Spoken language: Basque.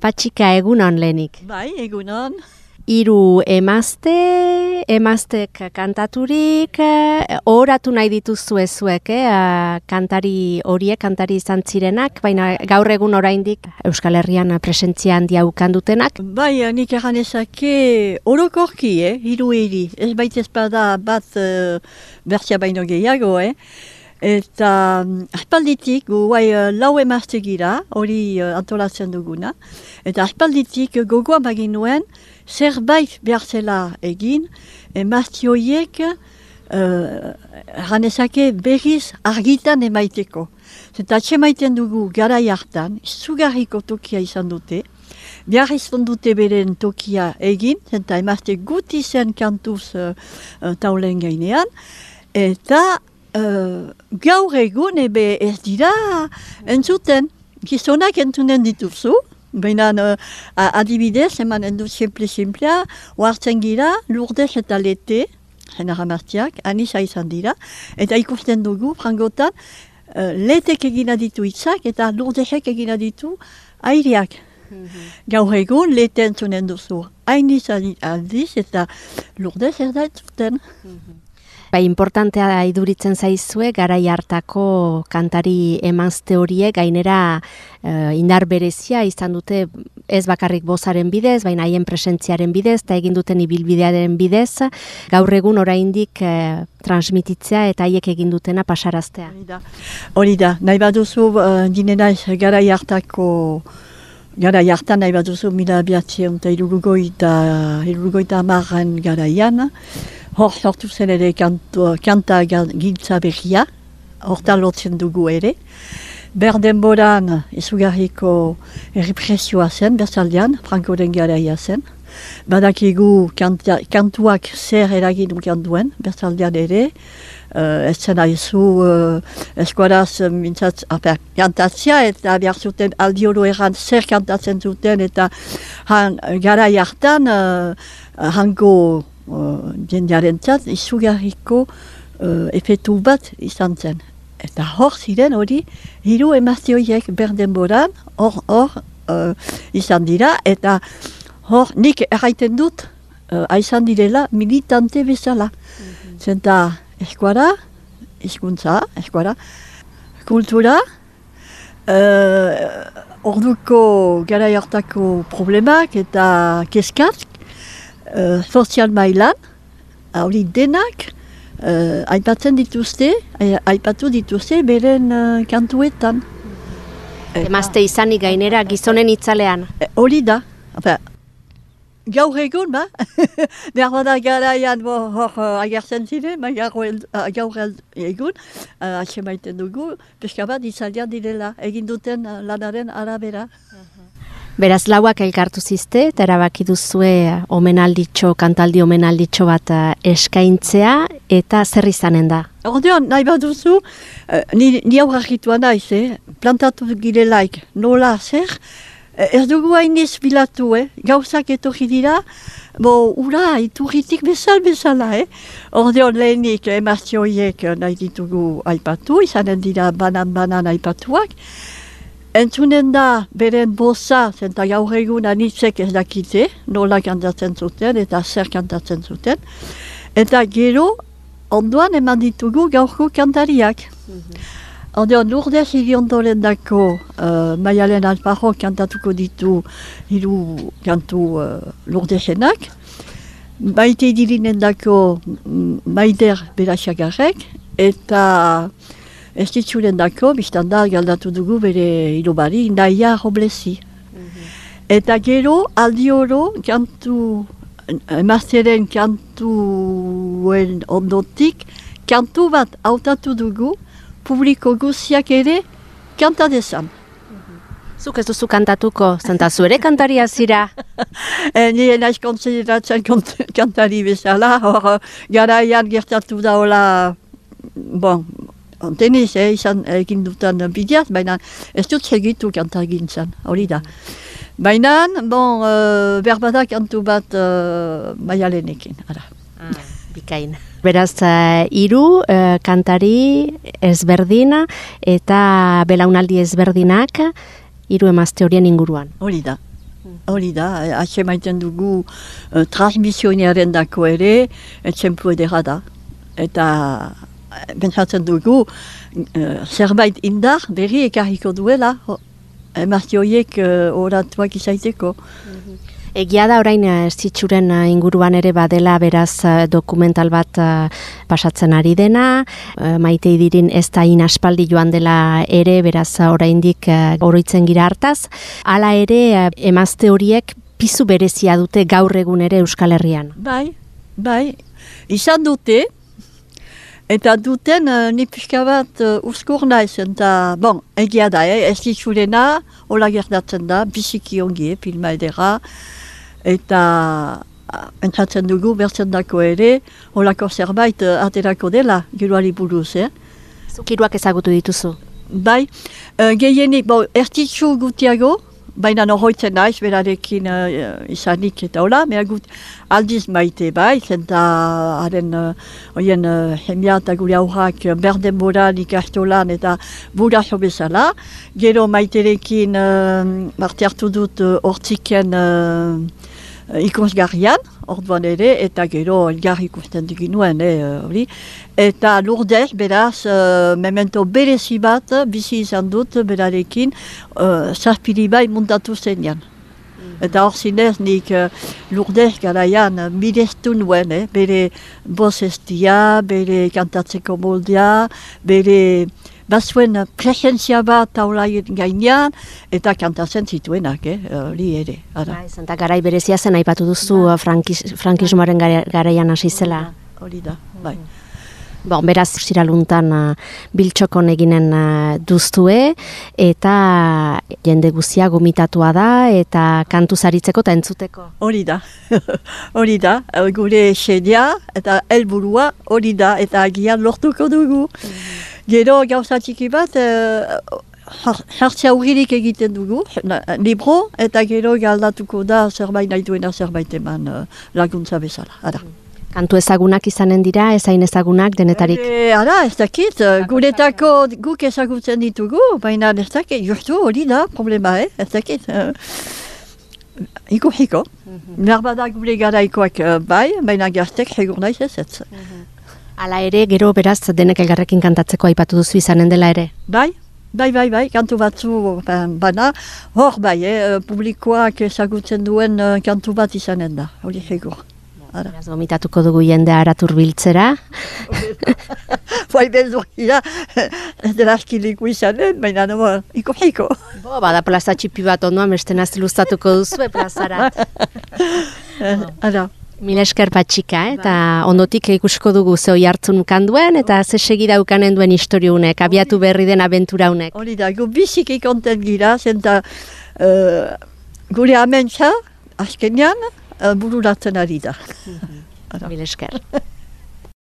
Patxika egunon lehenik. Bai, egunon. Hiru emazte, emaztek kantaturik, oratu nahi dituzu ezuek, eh? kantari horiek, kantari izan zirenak, baina gaur egun oraindik Euskal Herrian presentzia handia ukandutenak. Bai, nik egan ezake orokorki, eh? hiru hiri. Ez baita ezpada bat uh, bertzia baino gehiago, eh? Eta um, aspalditik, gu guai uh, lau emazte gira, hori uh, antolatzen duguna. Eta aspalditik gogoa bagin nuen, zerbait behar egin, emazte horiek uh, berriz argitan emaiteko. Atxe maiten dugu gara hartan, izugarriko tokia izan dute, behar dute beren tokia egin, zenta emazte guti zen kantuz uh, taulen gainean, eta uh, gaur egun ebe ez dira entzuten. Gizonak entzunen dituzu, baina uh, adibidez, eman endu simple-simplea, oartzen gira, lurdez eta lete, jenara martiak, anisa izan dira, eta ikusten dugu, frangotan, uh, letek egina ditu itzak, eta lurdezek egina ditu airiak. Mm -hmm. Gaur egun, lete entzunen duzu. Hain izan aldiz, eta lurdez erdatzuten. Mm Bai, importantea da iduritzen zaizue, garai hartako kantari emazte horiek, gainera uh, indar berezia izan dute ez bakarrik bozaren bidez, baina haien presentziaren bidez, eta egin duten ibilbidearen bidez, gaur egun oraindik uh, transmititzea eta haiek egin dutena pasaraztea. Hori da, nahi baduzu uh, dinena garai hartako Gara jartan nahi bat duzu mila abiatzen eta irurugoita amarren garaian. Hor sortu zen ere kantu, kanta giltza behia, horta lotzen dugu ere. Berden boran izugarriko errepresioa zen, berzaldean, franko den garaia zen. Badakigu kanta, kantuak zer eragin ukan duen, berzaldean ere. Uh, ez zen aizu uh, eskuaraz mintzatz, aper, kantatzia eta behar zuten aldioro erran zer kantatzen zuten eta han, gara jartan uh, hango uh, jendearen txat, izugarriko uh, efetu bat izan zen. Eta hor ziren hori, hiru emazte horiek berden boran, hor, hor uh, izan dira, eta hor nik erraiten dut, uh, aizan direla militante bezala. Mm -hmm. Zenta eskuara, izkuntza, eskuara, kultura, uh, orduko gara hartako problemak eta keskak, uh, sozial mailan, hori denak, uh, aipatzen dituzte, aipatu dituzte beren uh, kantuetan. Emazte izanik gainera gizonen itzalean. Hori da, gaur egun, ba? Behar bada garaian hor uh, agertzen ziren, ba, gaur egun, uh, maiten dugu, peska bat izaldian direla, egin duten lanaren arabera. Beraz, lauak elkartu zizte, eta erabaki duzue omenalditxo, kantaldi omenalditxo bat eskaintzea, eta zer izanen da? Ordean, nahi bat duzu, uh, ni, ni aurra naiz, eh? plantatu girelaik, nola zer, ez dugu hainiz bilatu, eh? gauzak etorri dira, bo, ura, iturritik bezal bezala, eh? Ordean lehenik emazioiek nahi ditugu aipatu, izanen dira banan-banan aipatuak, Entzunen da, beren bosa, zenta gaur egun anitzek ez dakite, nola kantatzen zuten eta zer kantatzen zuten. Eta gero, onduan eman ditugu gaurko kantariak. Mm -hmm. Lourdes igiondoren dako, uh, maialen alparro kantatuko ditu hiru kantu uh, Lourdesenak. Maite dirinen dako maider beraxagarrek, eta ez ditzuren dako, biztan da, galdatu dugu bere hilobari, naia roblezi. Mhm. Eta gero, aldi oro, kantu, emazteren kantuen ondotik, kantu bat hautatu dugu, publiko guziak ere, kanta dezan. Mhm. Zuk ez duzu kantatuko, zenta zu ere kantaria zira? e, Nire naiz konsideratzen kantari bezala, hor garaian gertatu da hola, bon, Eh, izan egin dutan bideaz, baina ez dut segitu kanta gintzen, hori da. Baina, bon, uh, berbadak antu bat uh, maialenekin, ara. Ah, bikain. Beraz, uh, iru uh, kantari ezberdina eta belaunaldi ezberdinak, hiru emazte horien inguruan. Hori da. Hori da, atxe maiten dugu uh, transmisionearen dako ere, etxemplu edera da. Eta bentsatzen dugu uh, zerbait indar berri ekarriko duela, emazti horiek uh, oratuak izaiteko. Egia da orain zitsuren inguruan ere badela beraz dokumental bat pasatzen ari dena, maite dirin ez da inaspaldi joan dela ere beraz oraindik oroitzen gira hartaz. Hala ere emazte horiek pizu berezia dute gaur egun ere Euskal Herrian. Bai, bai, izan dute, Eta duten, uh, ni pixka bat uh, uskur naiz, eta, bon, egia da, eh? ez ditxurena, hola gertatzen da, biziki ongi, eh, filma edera, eta entzatzen dugu, bertzen dako ere, holako zerbait uh, aterako dela, giroari buruz, eh? Zukiruak ezagutu dituzu? Bai, uh, gehienik, bon, ertitzu gutiago, baina norroitzen naiz, berarekin uh, izanik eta hola, mea gut aldiz maite bai, zenta haren uh, uh, eta gure aurrak berden boran ikastolan eta buraso bezala. Gero maiterekin uh, marte hartu dut hortziken uh, ikusgarrian, orduan ere, eta gero elgar ikusten digin nuen, eh, hori. Eta lurdez, beraz, uh, memento berezi bat, bizi izan dut, berarekin, uh, zarpili bai mundatu zenean. Mm. Eta hor zinez, nik uh, lurdez garaian mirestu nuen, eh, bere boz estia, bere kantatzeko moldea, bere bazuen presentzia bat taulaien gainean, eta kantatzen zituenak, eh, hori ere. Ara. Bai, zenta garai berezia zen aipatu duzu ba. frankismoaren garaian hasi zela. Hori da, bai. Bon, beraz, ziraluntan uh, biltxokon eginen uh, duztue, eta jende guzia gomitatua da, eta kantu zaritzeko eta entzuteko. Hori da, hori da, gure xedea eta helburua hori da, eta agian lortuko dugu. Mhm. Gero gauza txiki bat, jartzea uh, egiten dugu, libro, eta gero galdatuko da zerbait nahi duena zerbait eman uh, laguntza bezala. Ara. Kantu ezagunak izanen dira, ezain ezagunak denetarik? E, ara, ez dakit, guretako guk ezagutzen ditugu, baina ez dakit, justu hori da problema, eh? ez dakit. Uh, Iko hiko, mm -hmm. gure garaikoak bai, baina gaztek segur naiz ez ez. Mhm. Hala ere, gero beraz denek elgarrekin kantatzeko aipatu duzu izanen dela ere? Bai, bai, bai, bai, kantu batzu bana, hor bai, eh, publikoak ezagutzen duen uh, kantu bat izanen da, hori egur. Beraz, gomitatuko dugu jende aratur biltzera. Bai, bezu, ja, ez dela askiliko izanen, baina no, iko heiko. Bo, bada plaza txipi bat ondoan, beste luztatuko duzu, plazara. Ara. Mila esker patxika, eh? eta ondotik ikusiko dugu zehoi hartzun kanduen, eta ze segi daukanen duen historiunek, abiatu berri den abentura unek. Hori da, gu biziki konten gira, zenta uh, gure amentsa, askenean, uh, bururatzen ari da. Mila esker.